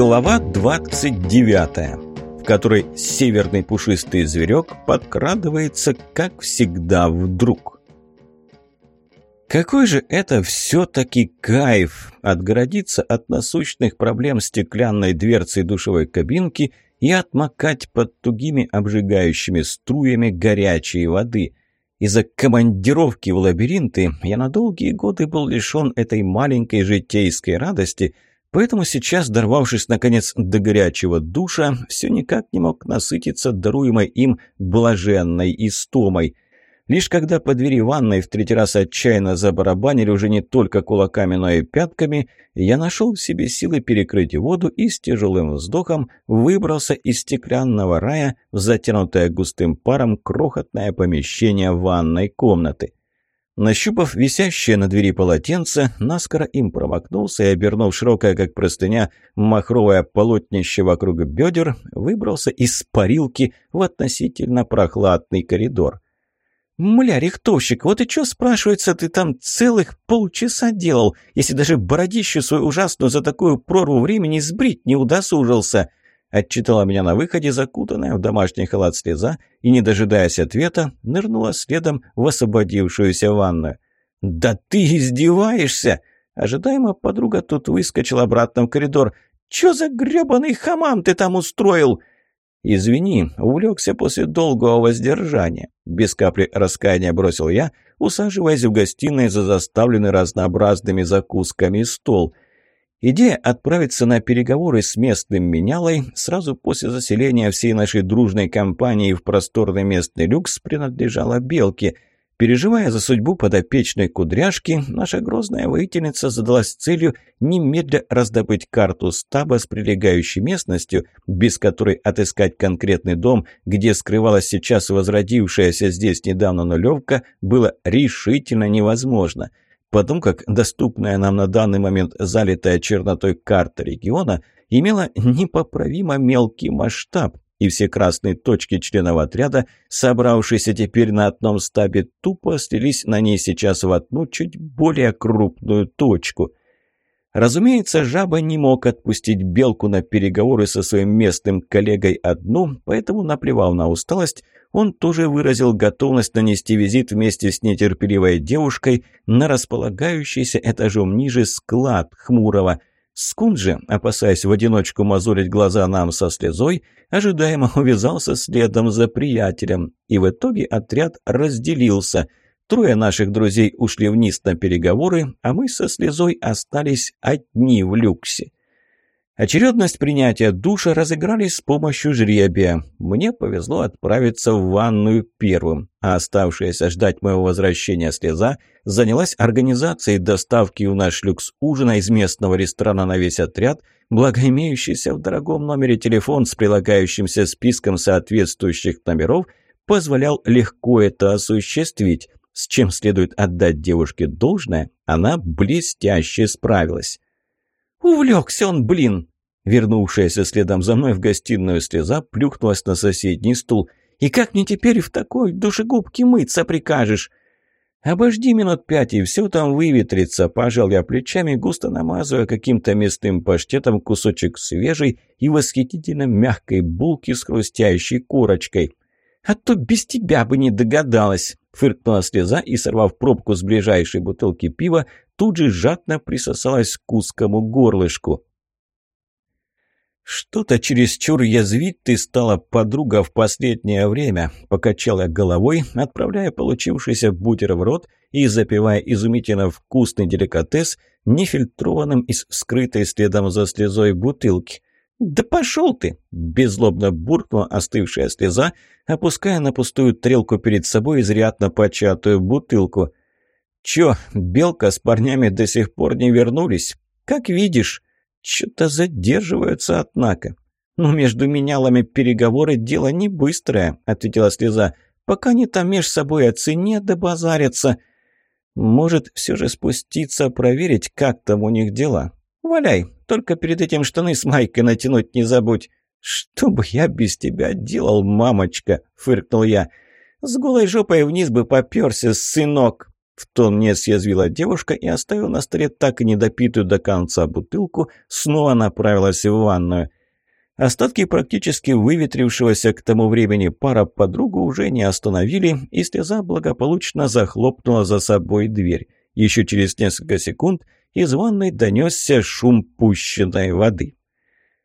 Глава 29, в которой северный пушистый зверек подкрадывается, как всегда, вдруг. Какой же это все-таки кайф отгородиться от насущных проблем стеклянной дверцей душевой кабинки и отмокать под тугими обжигающими струями горячей воды. Из-за командировки в лабиринты я на долгие годы был лишен этой маленькой житейской радости – Поэтому сейчас, дорвавшись наконец до горячего душа, все никак не мог насытиться даруемой им блаженной истомой. Лишь когда по двери ванной в третий раз отчаянно забарабанили уже не только кулаками, но и пятками, я нашел в себе силы перекрыть воду и с тяжелым вздохом выбрался из стеклянного рая в затянутое густым паром крохотное помещение ванной комнаты. Нащупав висящее на двери полотенце, наскоро им промокнулся и, обернув широкое, как простыня, махровое полотнище вокруг бедер, выбрался из парилки в относительно прохладный коридор. «Мля, рихтовщик, вот и чё, спрашивается, ты там целых полчаса делал, если даже бородищу свою ужасную за такую прорву времени сбрить не удосужился?» Отчитала меня на выходе, закутанная в домашний халат слеза, и, не дожидаясь ответа, нырнула следом в освободившуюся ванную. «Да ты издеваешься!» Ожидаемо подруга тут выскочила обратно в коридор. «Чё за грёбаный хамам ты там устроил?» «Извини, увлекся после долгого воздержания», — без капли раскаяния бросил я, усаживаясь в гостиной за заставленный разнообразными закусками стол — Идея отправиться на переговоры с местным менялой сразу после заселения всей нашей дружной компании в просторный местный люкс принадлежала Белке. Переживая за судьбу подопечной кудряшки, наша грозная воительница задалась целью немедля раздобыть карту стаба с прилегающей местностью, без которой отыскать конкретный дом, где скрывалась сейчас возродившаяся здесь недавно нулевка, было решительно невозможно – потому как доступная нам на данный момент залитая чернотой карта региона имела непоправимо мелкий масштаб, и все красные точки членов отряда, собравшиеся теперь на одном стабе, тупо слились на ней сейчас в одну чуть более крупную точку. Разумеется, жаба не мог отпустить белку на переговоры со своим местным коллегой одну, поэтому, наплевав на усталость, он тоже выразил готовность нанести визит вместе с нетерпеливой девушкой на располагающийся этажом ниже склад Хмурого. Скун же, опасаясь в одиночку мозолить глаза нам со слезой, ожидаемо увязался следом за приятелем, и в итоге отряд разделился. Трое наших друзей ушли вниз на переговоры, а мы со слезой остались одни в люксе. Очередность принятия душа разыграли с помощью жребия. Мне повезло отправиться в ванную первым, а оставшаяся ждать моего возвращения слеза занялась организацией доставки у наш люкс ужина из местного ресторана на весь отряд, благо имеющийся в дорогом номере телефон с прилагающимся списком соответствующих номеров позволял легко это осуществить, с чем следует отдать девушке должное, она блестяще справилась. «Увлекся он, блин!» Вернувшаяся следом за мной в гостиную слеза плюхнулась на соседний стул. «И как мне теперь в такой душегубке мыться прикажешь?» «Обожди минут пять, и все там выветрится», – пожал я плечами, густо намазывая каким-то мясным паштетом кусочек свежей и восхитительно мягкой булки с хрустящей корочкой. «А то без тебя бы не догадалась», – фыркнула слеза и, сорвав пробку с ближайшей бутылки пива, тут же жадно присосалась к узкому горлышку. «Что-то чересчур язвить ты стала подруга в последнее время», – покачал я головой, отправляя получившийся бутер и запивая изумительно вкусный деликатес нефильтрованным из скрытой следом за слезой бутылки. «Да пошел ты!» – беззлобно буркнула остывшая слеза, опуская на пустую трелку перед собой изрядно початую бутылку. «Чё, Белка с парнями до сих пор не вернулись? Как видишь!» Что-то задерживаются, однако. «Ну, между менялами переговоры – дело не быстрое», – ответила слеза. «Пока не там меж собой о цене да базарятся. Может, все же спуститься, проверить, как там у них дела? Валяй, только перед этим штаны с майкой натянуть не забудь». «Что бы я без тебя делал, мамочка?» – фыркнул я. «С голой жопой вниз бы попёрся, сынок!» В тон мне съязвила девушка и, оставив на столе так и недопитую до конца бутылку, снова направилась в ванную. Остатки практически выветрившегося к тому времени пара подругу уже не остановили, и слеза благополучно захлопнула за собой дверь. Еще через несколько секунд из ванной донесся шум пущенной воды.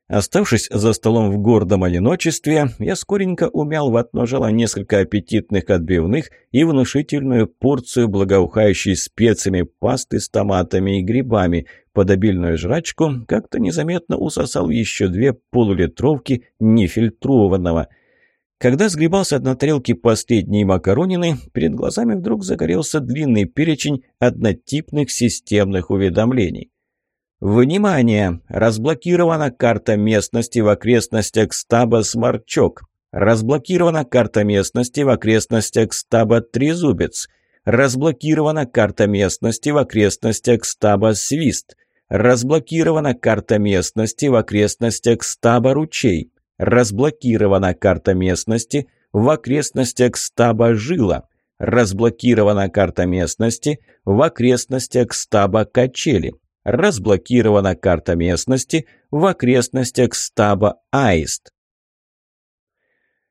Оставшись за столом в гордом одиночестве, я скоренько умял в одно жало несколько аппетитных отбивных и внушительную порцию благоухающей специями пасты с томатами и грибами. Под обильную жрачку как-то незаметно усосал еще две полулитровки нефильтрованного. Когда сгребался на тарелке последние макаронины, перед глазами вдруг загорелся длинный перечень однотипных системных уведомлений. Внимание! Разблокирована карта местности в окрестностях стаба Сморчок. Разблокирована карта местности в окрестностях стаба Трезубец. Разблокирована карта местности в окрестностях стаба Свист. Разблокирована карта местности в окрестностях стаба Ручей. Разблокирована карта местности в окрестностях стаба Жила. Разблокирована карта местности в окрестностях стаба Качели разблокирована карта местности в окрестностях стаба Аист.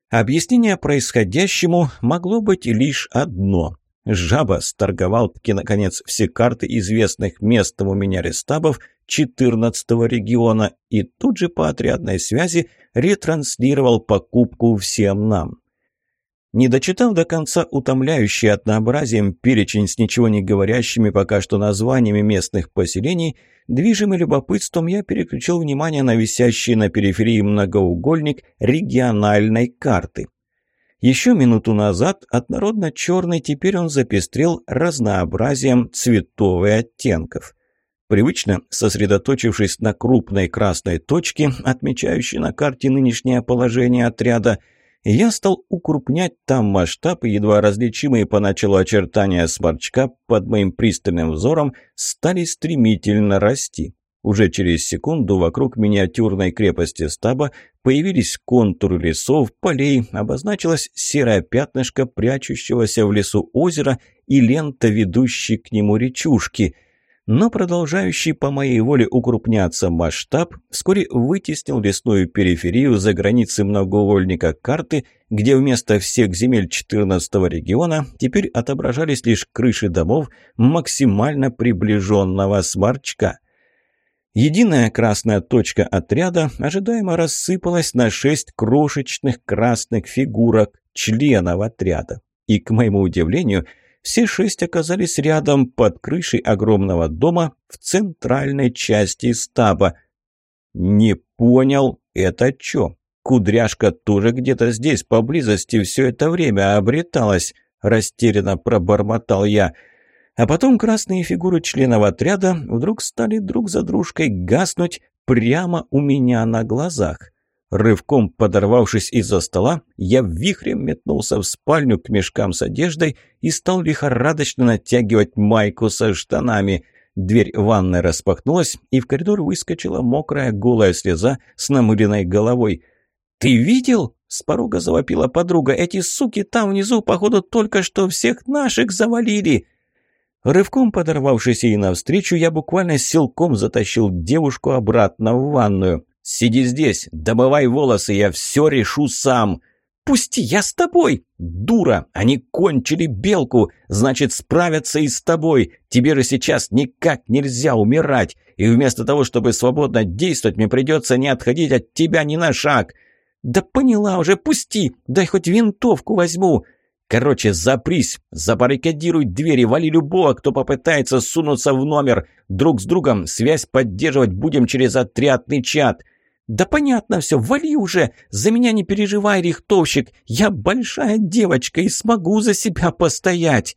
Объяснение происходящему могло быть лишь одно. Жаба сторговал-таки, наконец, все карты известных местному меняре стабов 14-го региона и тут же по отрядной связи ретранслировал покупку всем нам. Не дочитав до конца утомляющий однообразием перечень с ничего не говорящими пока что названиями местных поселений, движимый любопытством я переключил внимание на висящий на периферии многоугольник региональной карты. Еще минуту назад однородно-черный, теперь он запестрел разнообразием цветов и оттенков. Привычно сосредоточившись на крупной красной точке, отмечающей на карте нынешнее положение отряда – я стал укрупнять там масштаб, и едва различимые поначалу очертания сморчка под моим пристальным взором стали стремительно расти. Уже через секунду вокруг миниатюрной крепости стаба появились контуры лесов, полей, обозначилось серое пятнышко прячущегося в лесу озера и лента, ведущей к нему речушки – но продолжающий по моей воле укрупняться масштаб вскоре вытеснил лесную периферию за границы многоугольника карты, где вместо всех земель 14-го региона теперь отображались лишь крыши домов максимально приближенного сморчка. Единая красная точка отряда ожидаемо рассыпалась на шесть крошечных красных фигурок членов отряда. И, к моему удивлению, – все шесть оказались рядом под крышей огромного дома в центральной части стаба. «Не понял, это чё? Кудряшка тоже где-то здесь, поблизости, все это время обреталась», – растерянно пробормотал я. А потом красные фигуры членов отряда вдруг стали друг за дружкой гаснуть прямо у меня на глазах. Рывком подорвавшись из-за стола, я вихрем метнулся в спальню к мешкам с одеждой и стал лихорадочно натягивать майку со штанами. Дверь ванной распахнулась, и в коридор выскочила мокрая голая слеза с намыленной головой. «Ты видел?» — с порога завопила подруга. «Эти суки там внизу, походу, только что всех наших завалили!» Рывком подорвавшись ей навстречу, я буквально силком затащил девушку обратно в ванную. «Сиди здесь, добывай волосы, я все решу сам!» «Пусти, я с тобой!» «Дура! Они кончили белку! Значит, справятся и с тобой! Тебе же сейчас никак нельзя умирать! И вместо того, чтобы свободно действовать, мне придется не отходить от тебя ни на шаг!» «Да поняла уже, пусти! Дай хоть винтовку возьму!» «Короче, запрись, забаррикадируй двери, вали любого, кто попытается сунуться в номер! Друг с другом связь поддерживать будем через отрядный чат!» «Да понятно все, вали уже! За меня не переживай, рихтовщик! Я большая девочка и смогу за себя постоять!»